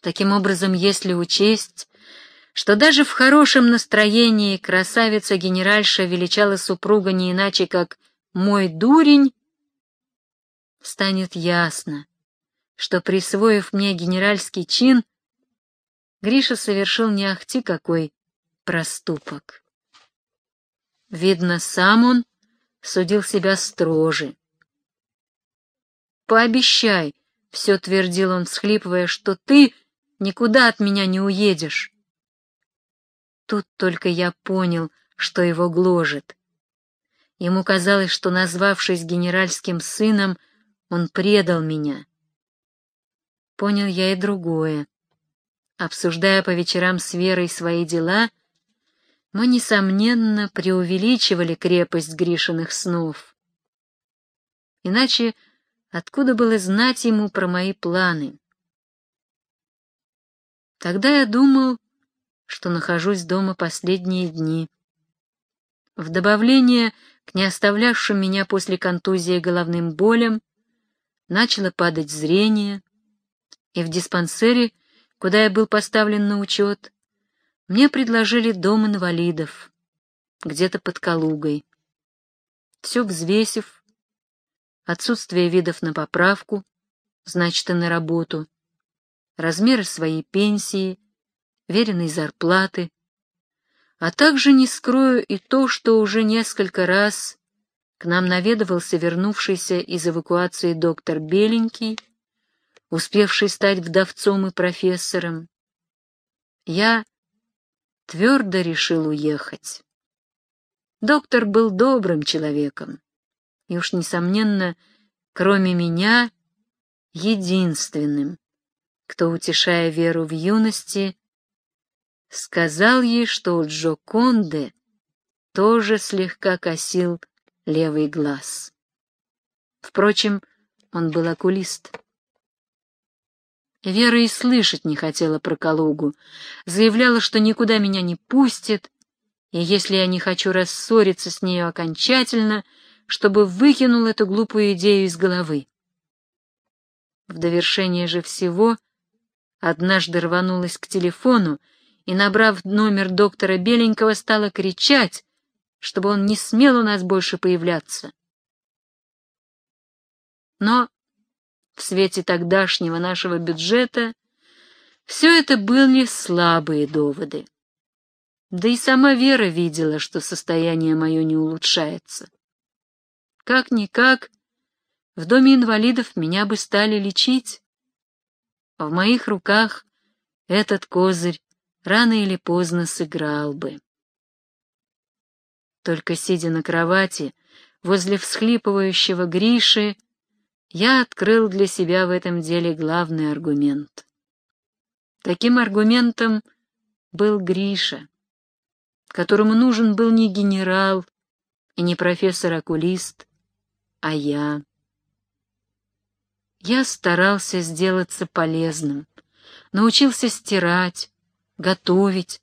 Таким образом, если учесть, что даже в хорошем настроении красавица-генеральша величала супруга не иначе, как «мой дурень», станет ясно, что, присвоив мне генеральский чин, Гриша совершил не ахти какой проступок. Видно, сам он судил себя строже. «Пообещай», — все твердил он, всхлипывая, — «что ты никуда от меня не уедешь». Тут только я понял, что его гложет. Ему казалось, что, назвавшись генеральским сыном, он предал меня. Понял я и другое. Обсуждая по вечерам с Верой свои дела, мы, несомненно, преувеличивали крепость Гришиных снов. Иначе откуда было знать ему про мои планы? Тогда я думал, что нахожусь дома последние дни. В добавление к не оставлявшим меня после контузии головным болям начало падать зрение, и в диспансере, куда я был поставлен на учет, мне предложили дом инвалидов, где-то под Калугой. Все взвесив, отсутствие видов на поправку, значит, и на работу, размеры своей пенсии, веренной зарплаты, а также не скрою и то, что уже несколько раз к нам наведывался вернувшийся из эвакуации доктор Беленький, успевший стать вдовцом и профессором. Я твердо решил уехать. Доктор был добрым человеком, и уж, несомненно, кроме меня, единственным, кто, утешая веру в юности, сказал ей, что у Джо Конде тоже слегка косил левый глаз. Впрочем, он был окулист. Вера и слышать не хотела про Калугу, заявляла, что никуда меня не пустит, и если я не хочу рассориться с нею окончательно, чтобы выкинул эту глупую идею из головы. В довершение же всего однажды рванулась к телефону и, набрав номер доктора Беленького, стала кричать, чтобы он не смел у нас больше появляться. Но в свете тогдашнего нашего бюджета все это были слабые доводы. Да и сама Вера видела, что состояние мое не улучшается. Как-никак, в доме инвалидов меня бы стали лечить. В моих руках этот козырь рано или поздно сыграл бы. Только сидя на кровати, возле всхлипывающего Гриши, я открыл для себя в этом деле главный аргумент. Таким аргументом был Гриша, которому нужен был не генерал и не профессор-окулист, а я. Я старался сделаться полезным, научился стирать, готовить,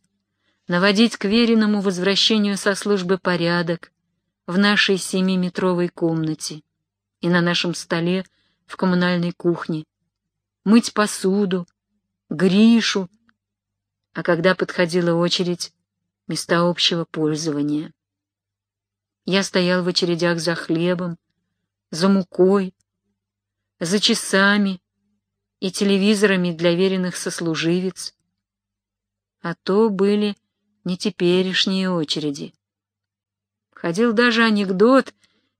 наводить к веренному возвращению со службы порядок в нашей семиметровой комнате и на нашем столе в коммунальной кухне, мыть посуду, Гришу, а когда подходила очередь, места общего пользования. Я стоял в очередях за хлебом, за мукой, за часами и телевизорами для веренных сослуживец, а то были не теперешние очереди. Ходил даже анекдот,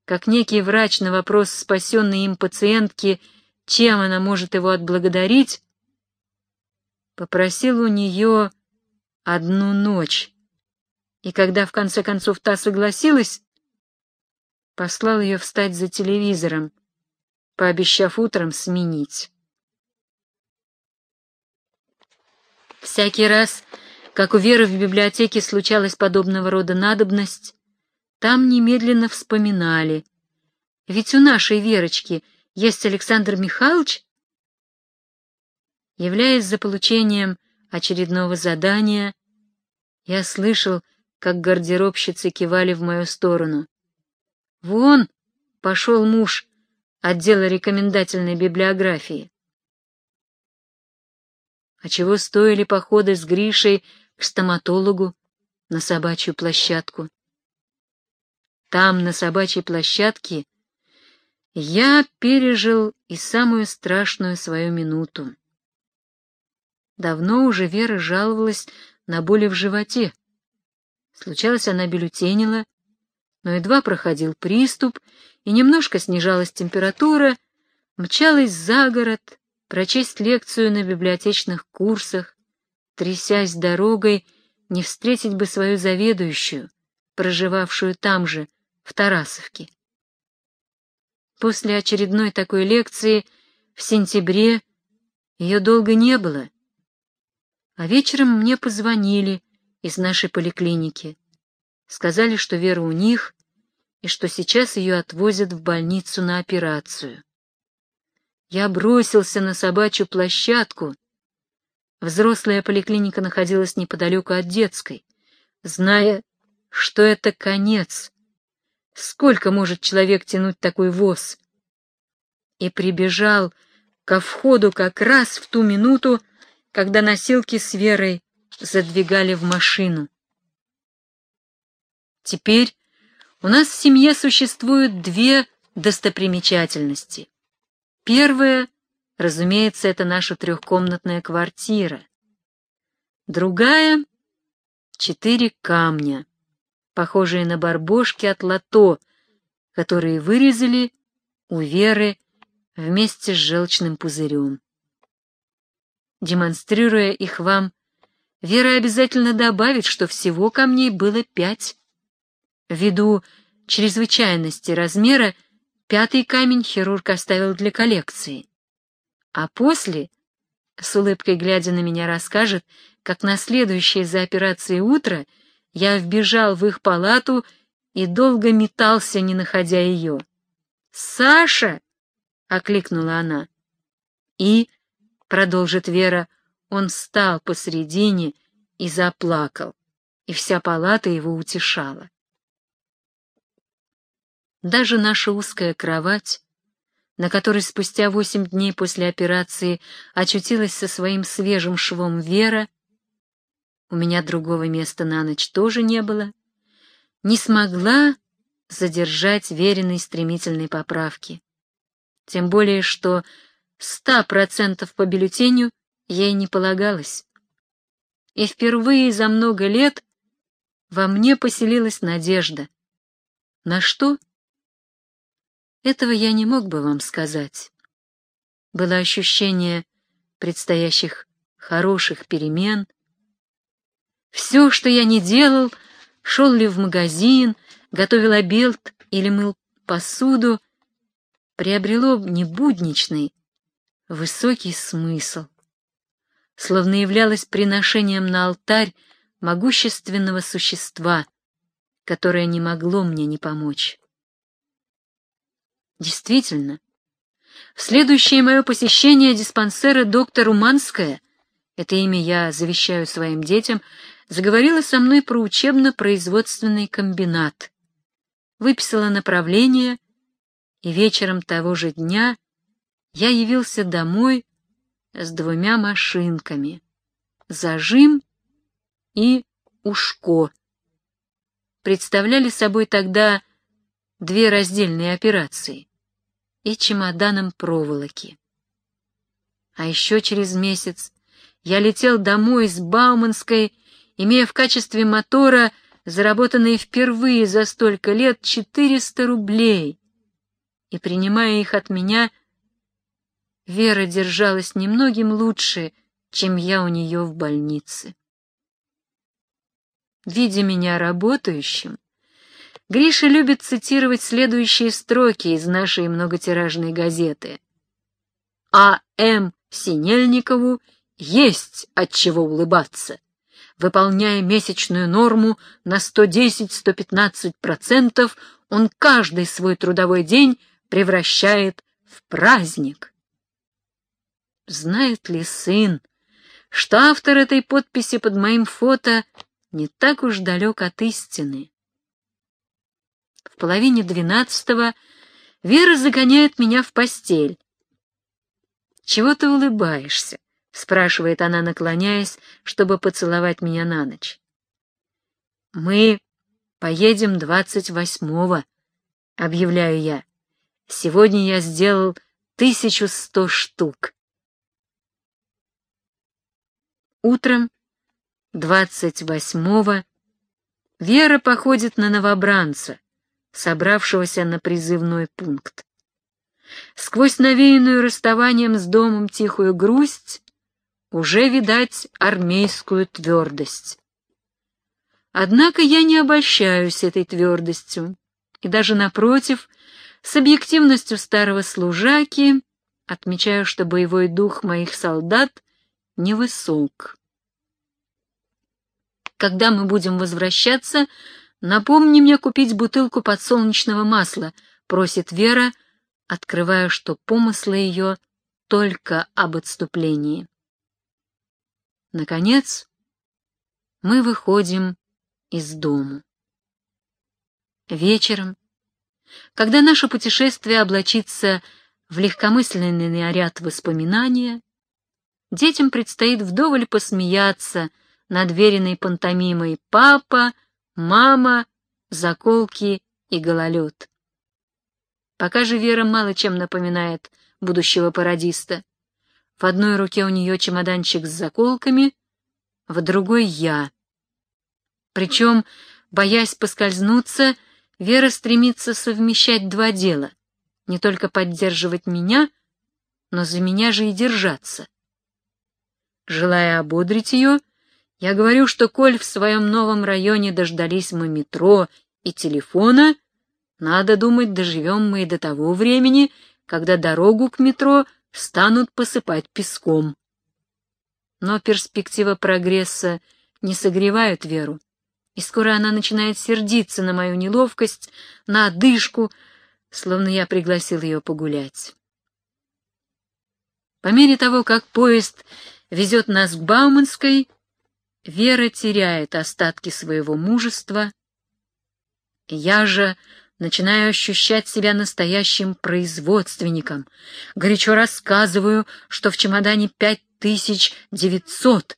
как некий врач на вопрос спасенной им пациентки, чем она может его отблагодарить, попросил у нее одну ночь, и когда в конце концов та согласилась, послал ее встать за телевизором, пообещав утром сменить. Всякий раз, как у Веры в библиотеке случалась подобного рода надобность, там немедленно вспоминали. Ведь у нашей Верочки есть Александр Михайлович. Являясь за получением очередного задания, я слышал, как гардеробщицы кивали в мою сторону. «Вон!» — пошел муж отдела рекомендательной библиографии. А чего стоили походы с Гришей к стоматологу на собачью площадку? Там, на собачьей площадке, я пережил и самую страшную свою минуту. Давно уже Вера жаловалась на боли в животе. Случалось, она бюллетенила, но едва проходил приступ, и немножко снижалась температура, мчалась за город, прочесть лекцию на библиотечных курсах, трясясь дорогой, не встретить бы свою заведующую, проживавшую там же, в Тарасовке. После очередной такой лекции в сентябре ее долго не было, а вечером мне позвонили из нашей поликлиники. Сказали, что Вера у них, и что сейчас ее отвозят в больницу на операцию. Я бросился на собачью площадку. Взрослая поликлиника находилась неподалеку от детской, зная, что это конец. Сколько может человек тянуть такой воз? И прибежал ко входу как раз в ту минуту, когда носилки с Верой задвигали в машину. Теперь у нас в семье существуют две достопримечательности. Первая, разумеется, это наша трехкомнатная квартира. Другая — четыре камня, похожие на барбошки от лото, которые вырезали у Веры вместе с желчным пузырем. Демонстрируя их вам, Вера обязательно добавит, что всего камней было пять. Ввиду чрезвычайности размера, пятый камень хирург оставил для коллекции. А после, с улыбкой глядя на меня, расскажет, как на следующее за операцией утро я вбежал в их палату и долго метался, не находя ее. «Саша!» — окликнула она. И продолжит Вера, он встал посредине и заплакал, и вся палата его утешала. Даже наша узкая кровать, на которой спустя восемь дней после операции очутилась со своим свежим швом Вера, у меня другого места на ночь тоже не было, не смогла задержать веренной стремительной поправки. Тем более, что ста процентов по бюллетеню ей не полагалось. И впервые за много лет во мне поселилась надежда. На что? Этого я не мог бы вам сказать. Было ощущение предстоящих хороших перемен. Все, что я не делал, шел ли в магазин, готовил обед или мыл посуду, приобрело небудничный, высокий смысл, словно являлось приношением на алтарь могущественного существа, которое не могло мне не помочь. Действительно, следующее мое посещение диспансера доктор Уманская, это имя я завещаю своим детям, заговорила со мной про учебно-производственный комбинат, выписала направление, и вечером того же дня я явился домой с двумя машинками — зажим и ушко. Представляли собой тогда две раздельные операции и чемоданом проволоки. А еще через месяц я летел домой с Бауманской, имея в качестве мотора заработанные впервые за столько лет 400 рублей, и принимая их от меня — Вера держалась немногим лучше, чем я у нее в больнице. Видя меня работающим, Гриша любит цитировать следующие строки из нашей многотиражной газеты. А. М. Синельникову есть от чего улыбаться. Выполняя месячную норму на 110-115%, он каждый свой трудовой день превращает в праздник. Знает ли сын, что автор этой подписи под моим фото не так уж далек от истины? В половине двенадцатого Вера загоняет меня в постель. Чего ты улыбаешься? спрашивает она, наклоняясь, чтобы поцеловать меня на ночь. Мы поедем двадцать восьмого, объявляю я. Сегодня я сделал тысячу сто штук. Утром двадцать восьмого Вера походит на новобранца, собравшегося на призывной пункт. Сквозь навеянную расставанием с домом тихую грусть уже видать армейскую твердость. Однако я не обольщаюсь этой твердостью, и даже напротив, с объективностью старого служаки отмечаю, что боевой дух моих солдат невысок. Когда мы будем возвращаться, напомни мне купить бутылку подсолнечного масла, просит Вера, открывая, что помыслы ее только об отступлении. Наконец, мы выходим из дому. Вечером, когда наше путешествие облачится в легкомысленный наряд воспоминания, детям предстоит вдоволь посмеяться над веренной пантомимой «папа», «мама», «заколки» и «гололед». Пока же Вера мало чем напоминает будущего пародиста. В одной руке у нее чемоданчик с заколками, в другой — я. Причем, боясь поскользнуться, Вера стремится совмещать два дела — не только поддерживать меня, но за меня же и держаться. Желая ободрить ее, я говорю, что коль в своем новом районе дождались мы метро и телефона, надо думать, доживем мы и до того времени, когда дорогу к метро станут посыпать песком. Но перспектива прогресса не согревает Веру, и скоро она начинает сердиться на мою неловкость, на одышку, словно я пригласил ее погулять. По мере того, как поезд везет нас к Бауманской, Вера теряет остатки своего мужества. Я же начинаю ощущать себя настоящим производственником. Горячо рассказываю, что в чемодане пять тысяч девятьсот,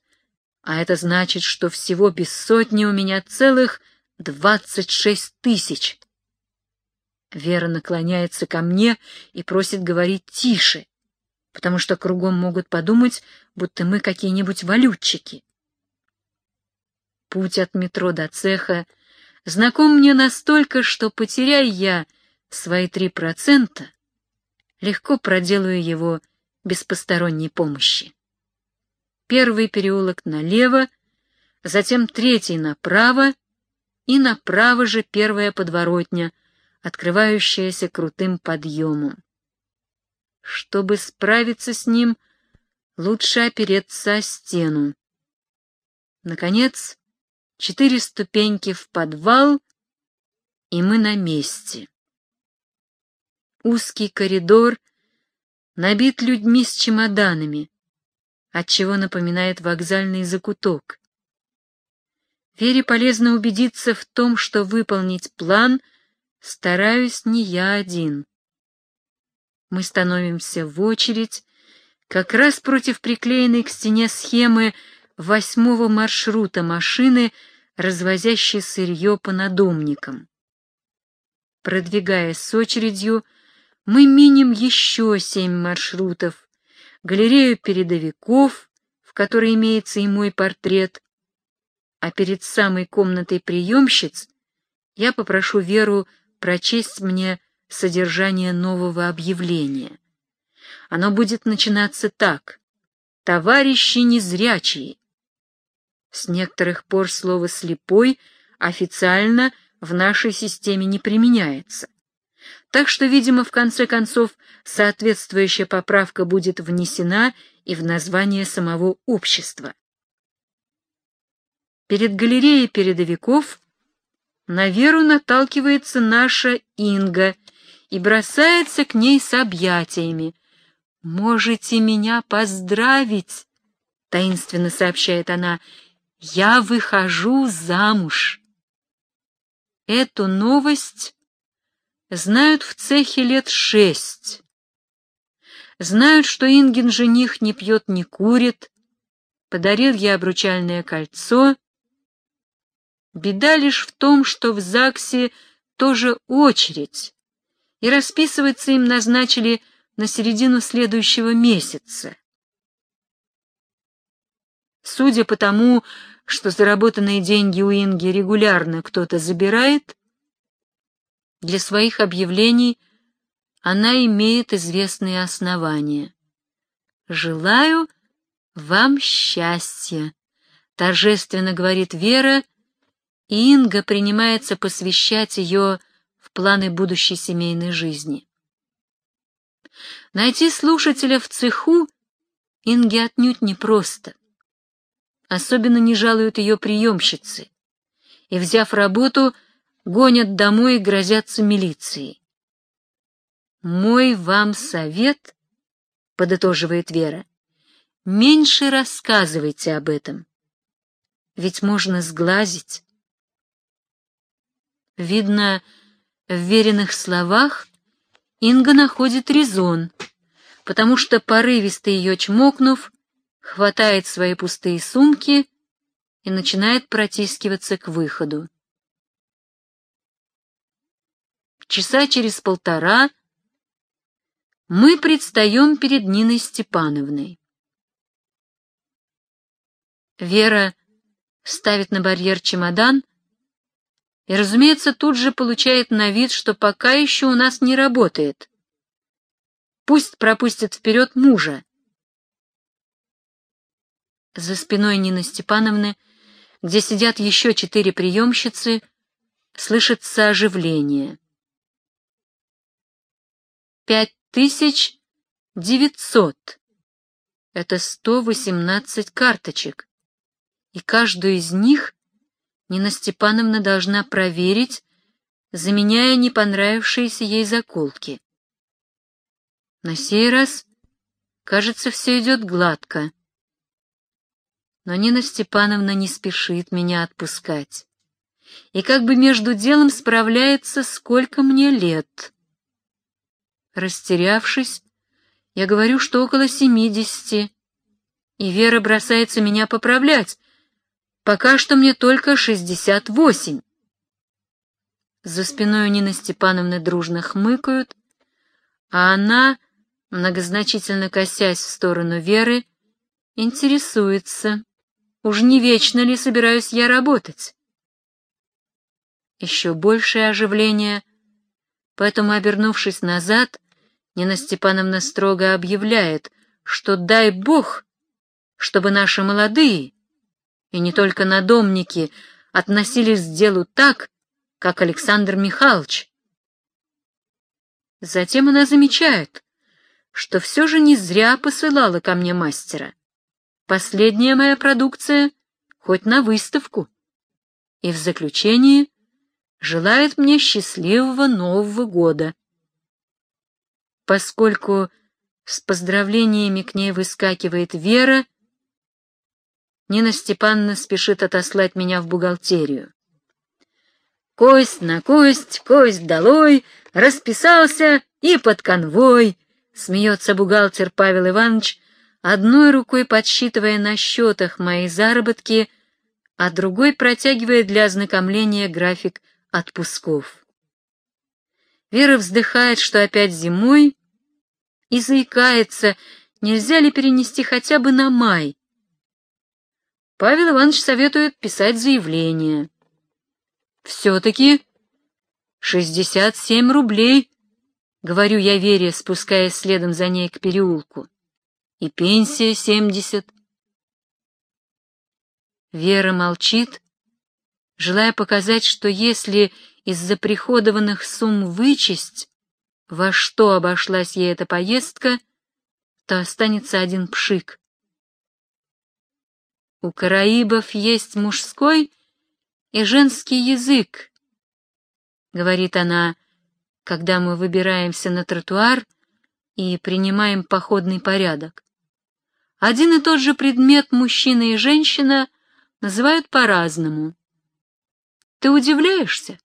а это значит, что всего без сотни у меня целых двадцать шесть тысяч. Вера наклоняется ко мне и просит говорить тише, потому что кругом могут подумать, будто мы какие-нибудь валютчики. Путь от метро до цеха знаком мне настолько, что, потеряя я свои три процента, легко проделаю его без посторонней помощи. Первый переулок налево, затем третий направо, и направо же первая подворотня, открывающаяся крутым подъемом. Чтобы справиться с ним, лучше опереться о стену. Наконец, четыре ступеньки в подвал, и мы на месте. Узкий коридор набит людьми с чемоданами, отчего напоминает вокзальный закуток. Вере полезно убедиться в том, что выполнить план стараюсь не я один. Мы становимся в очередь, как раз против приклеенной к стене схемы восьмого маршрута машины, развозящей сырье по надомникам. Продвигаясь с очередью, мы миним еще семь маршрутов, галерею передовиков, в которой имеется и мой портрет, а перед самой комнатой приемщиц я попрошу Веру прочесть мне содержание нового объявления. Оно будет начинаться так. «Товарищи незрячие, с некоторых пор слово «слепой» официально в нашей системе не применяется. Так что, видимо, в конце концов, соответствующая поправка будет внесена и в название самого общества. Перед галереей передовиков на Веру наталкивается наша Инга и бросается к ней с объятиями. «Можете меня поздравить!» — таинственно сообщает она я выхожу замуж. Эту новость знают в цехе лет шесть. знают, что Ингин жених не пьет, не курит, подарил ей обручальное кольцо. Беда лишь в том, что в ЗАГСе тоже очередь, и расписываться им назначили на середину следующего месяца. Судя по тому, что заработанные деньги у Инги регулярно кто-то забирает, для своих объявлений она имеет известные основания. «Желаю вам счастья», — торжественно говорит Вера, и Инга принимается посвящать ее в планы будущей семейной жизни. Найти слушателя в цеху Инге отнюдь непросто. Особенно не жалуют ее приемщицы. И, взяв работу, гонят домой и грозятся милицией. «Мой вам совет», — подытоживает Вера, — «меньше рассказывайте об этом, ведь можно сглазить». Видно, в веренных словах Инга находит резон, потому что, порывисто ее чмокнув, хватает свои пустые сумки и начинает протискиваться к выходу. Часа через полтора мы предстаем перед Ниной Степановной. Вера ставит на барьер чемодан и, разумеется, тут же получает на вид, что пока еще у нас не работает. Пусть пропустит вперед мужа. За спиной Нины Степановны, где сидят еще четыре приемщицы, слышится оживление. Пять тысяч девятьсот. Это сто восемнадцать карточек, и каждую из них Нина Степановна должна проверить, заменяя не понравившиеся ей заколки. На сей раз, кажется, все идет гладко. Но Нина Степановна не спешит меня отпускать. И как бы между делом справляется, сколько мне лет. Растерявшись, я говорю, что около семидесяти, и Вера бросается меня поправлять. Пока что мне только шестьдесят восемь. За спиной у Нины Степановны дружно хмыкают, а она, многозначительно косясь в сторону Веры, интересуется, уж не вечно ли собираюсь я работать. Еще большее оживление, поэтому, обернувшись назад, Нина Степановна строго объявляет, что дай бог, чтобы наши молодые, и не только надомники, относились к делу так, как Александр Михайлович. Затем она замечает, что все же не зря посылала ко мне мастера. Последняя моя продукция хоть на выставку. И в заключение желает мне счастливого Нового года поскольку с поздравлениями к ней выскакивает Вера, Нина Степановна спешит отослать меня в бухгалтерию. Кость на кость, кость долой, расписался и под конвой, смеется бухгалтер Павел Иванович, одной рукой подсчитывая на счетах мои заработки, а другой протягивая для ознакомления график отпусков. Вера вздыхает, что опять зимой, и заикается, нельзя ли перенести хотя бы на май. Павел Иванович советует писать заявление. Все-таки шестьдесят семь рублей, говорю я Вере, спускаясь следом за ней к переулку. И пенсия семьдесят. Вера молчит, желая показать, что если из заприходованных сумм вычесть, во что обошлась ей эта поездка, то останется один пшик. У караибов есть мужской и женский язык, говорит она, когда мы выбираемся на тротуар и принимаем походный порядок. Один и тот же предмет мужчина и женщина называют по-разному. Ты удивляешься?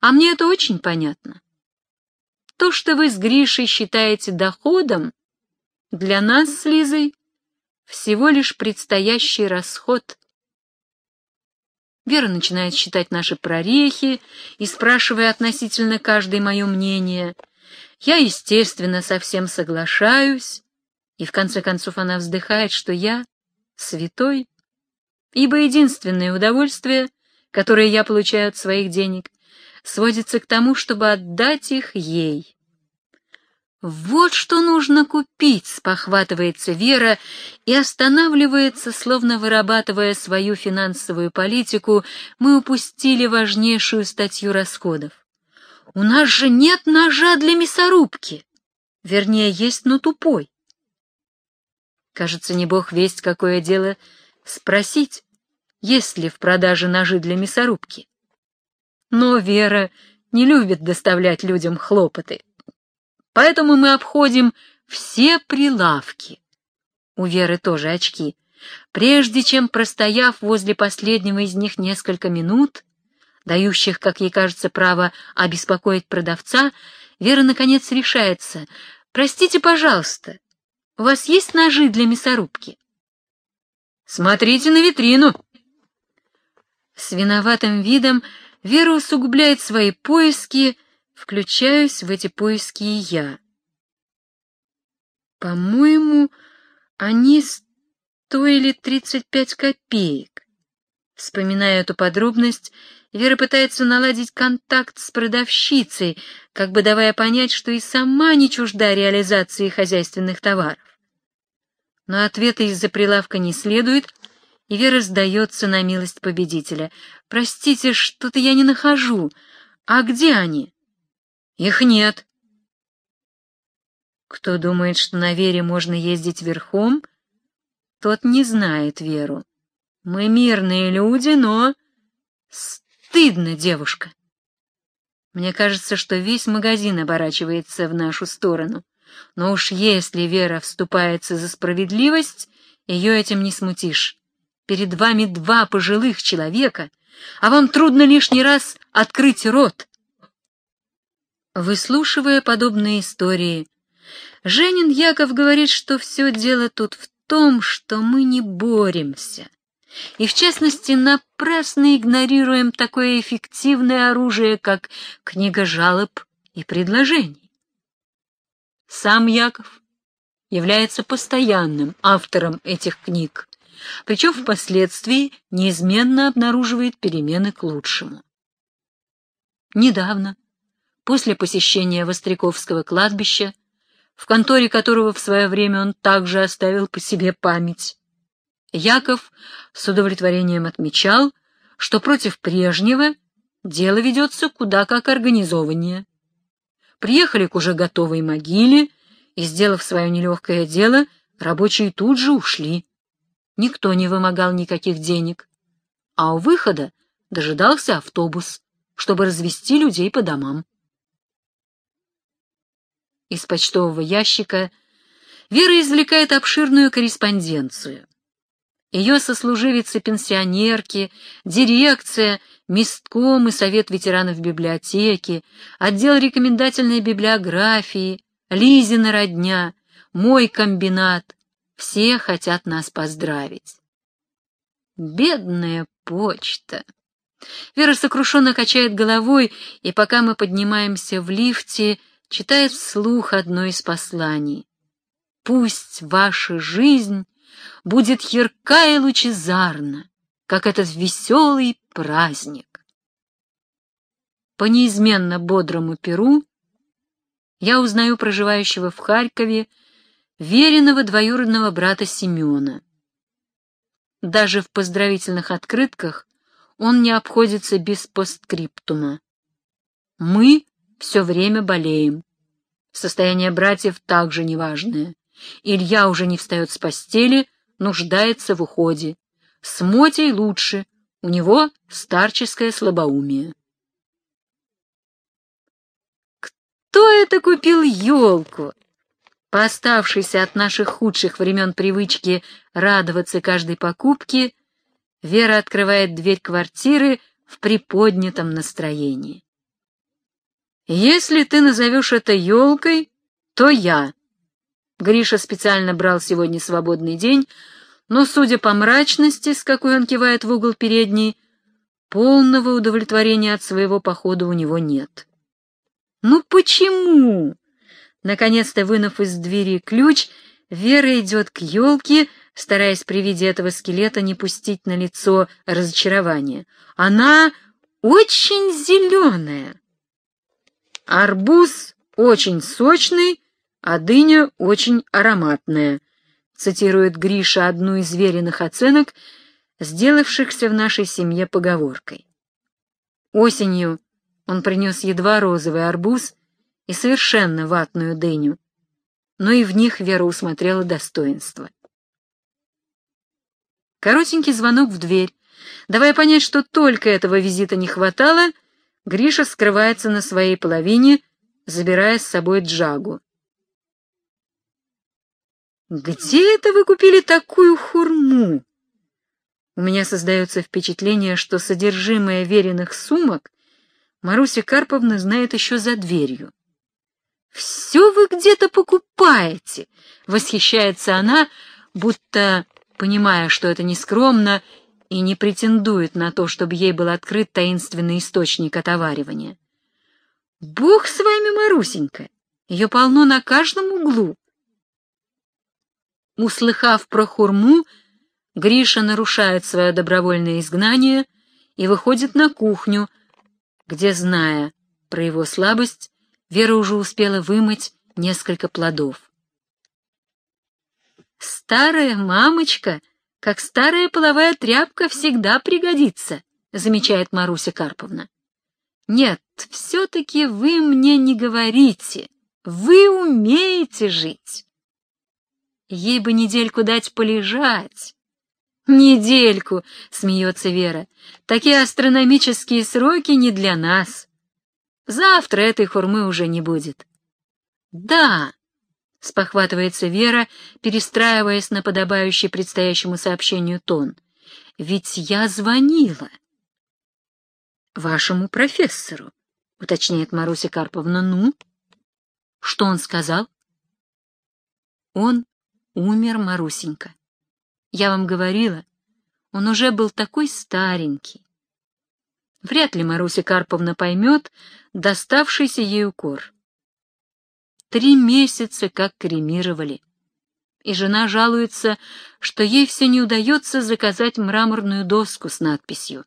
А мне это очень понятно. То, что вы с Гришей считаете доходом, для нас с Лизой всего лишь предстоящий расход. Вера начинает считать наши прорехи и спрашивая относительно каждой мое мнение. Я, естественно, совсем соглашаюсь, и в конце концов она вздыхает, что я святой, ибо единственное удовольствие, которое я получаю от своих денег, сводится к тому, чтобы отдать их ей. Вот что нужно купить, спохватывается Вера и останавливается, словно вырабатывая свою финансовую политику, мы упустили важнейшую статью расходов. У нас же нет ножа для мясорубки. Вернее, есть, но тупой. Кажется, не бог весть, какое дело спросить, есть ли в продаже ножи для мясорубки. Но Вера не любит доставлять людям хлопоты. Поэтому мы обходим все прилавки. У Веры тоже очки. Прежде чем, простояв возле последнего из них несколько минут, дающих, как ей кажется, право обеспокоить продавца, Вера, наконец, решается. «Простите, пожалуйста, у вас есть ножи для мясорубки?» «Смотрите на витрину!» С виноватым видом Вера усугубляет свои поиски, Включаюсь в эти поиски и я. По-моему, они стоили 35 копеек. Вспоминая эту подробность, Вера пытается наладить контакт с продавщицей, как бы давая понять, что и сама не чужда реализации хозяйственных товаров. Но ответа из-за прилавка не следует, и Вера сдается на милость победителя. «Простите, что-то я не нахожу. А где они?» Их нет. Кто думает, что на Вере можно ездить верхом, тот не знает Веру. Мы мирные люди, но... Стыдно, девушка. Мне кажется, что весь магазин оборачивается в нашу сторону. Но уж если Вера вступается за справедливость, ее этим не смутишь. Перед вами два пожилых человека, а вам трудно лишний раз открыть рот. Выслушивая подобные истории, Женин Яков говорит, что все дело тут в том, что мы не боремся, и, в частности, напрасно игнорируем такое эффективное оружие, как книга жалоб и предложений. Сам Яков является постоянным автором этих книг, причем впоследствии неизменно обнаруживает перемены к лучшему. Недавно после посещения Востряковского кладбища, в конторе которого в свое время он также оставил по себе память. Яков с удовлетворением отмечал, что против прежнего дело ведется куда как организованнее. Приехали к уже готовой могиле, и, сделав свое нелегкое дело, рабочие тут же ушли. Никто не вымогал никаких денег, а у выхода дожидался автобус, чтобы развести людей по домам из почтового ящика Вера извлекает обширную корреспонденцию. Ее сослуживицы-пенсионерки, дирекция, местком и совет ветеранов библиотеки, отдел рекомендательной библиографии, Лизина родня, мой комбинат — все хотят нас поздравить. Бедная почта! Вера сокрушенно качает головой, и пока мы поднимаемся в лифте, читает вслух одно из посланий. «Пусть ваша жизнь будет ярка и лучезарна, как этот веселый праздник». По неизменно бодрому перу я узнаю проживающего в Харькове веренного двоюродного брата Семена. Даже в поздравительных открытках он не обходится без постскриптума. Мы все время болеем. Состояние братьев также неважное. Илья уже не встает с постели, нуждается в уходе. С Мотей лучше, у него старческое слабоумие. Кто это купил елку? По оставшейся от наших худших времен привычки радоваться каждой покупке, Вера открывает дверь квартиры в приподнятом настроении. Если ты назовешь это елкой, то я. Гриша специально брал сегодня свободный день, но, судя по мрачности, с какой он кивает в угол передней, полного удовлетворения от своего похода у него нет. «Ну почему?» Наконец-то, вынув из двери ключ, Вера идет к елке, стараясь при виде этого скелета не пустить на лицо разочарование. Она очень зеленая. Арбуз очень сочный, а дыня очень ароматная, цитирует Гриша одну из веренных оценок, сделавшихся в нашей семье поговоркой. Осенью он принес едва розовый арбуз и совершенно ватную дыню, но и в них Вера усмотрела достоинство. Коротенький звонок в дверь. Давая понять, что только этого визита не хватало, Гриша скрывается на своей половине, забирая с собой Джагу. «Где это вы купили такую хурму?» У меня создается впечатление, что содержимое веренных сумок Маруся Карповна знает еще за дверью. «Все вы где-то покупаете!» — восхищается она, будто понимая, что это нескромно и не претендует на то, чтобы ей был открыт таинственный источник отоваривания. «Бог с вами, Марусенька! Ее полно на каждом углу!» Услыхав про хурму, Гриша нарушает свое добровольное изгнание и выходит на кухню, где, зная про его слабость, Вера уже успела вымыть несколько плодов. «Старая мамочка, как старая половая тряпка, всегда пригодится», — замечает Маруся Карповна. «Нет, все-таки вы мне не говорите. Вы умеете жить. Ей бы недельку дать полежать». «Недельку», — смеется Вера, — «такие астрономические сроки не для нас». Завтра этой хурмы уже не будет. Да, спохватывается Вера, перестраиваясь на подобающий предстоящему сообщению тон. Ведь я звонила. Вашему профессору, уточняет Маруся Карповна. Ну? Что он сказал? Он умер, Марусенька. Я вам говорила, он уже был такой старенький. Вряд ли Маруся Карповна поймет доставшийся ей укор. Три месяца как кремировали. И жена жалуется, что ей все не удается заказать мраморную доску с надписью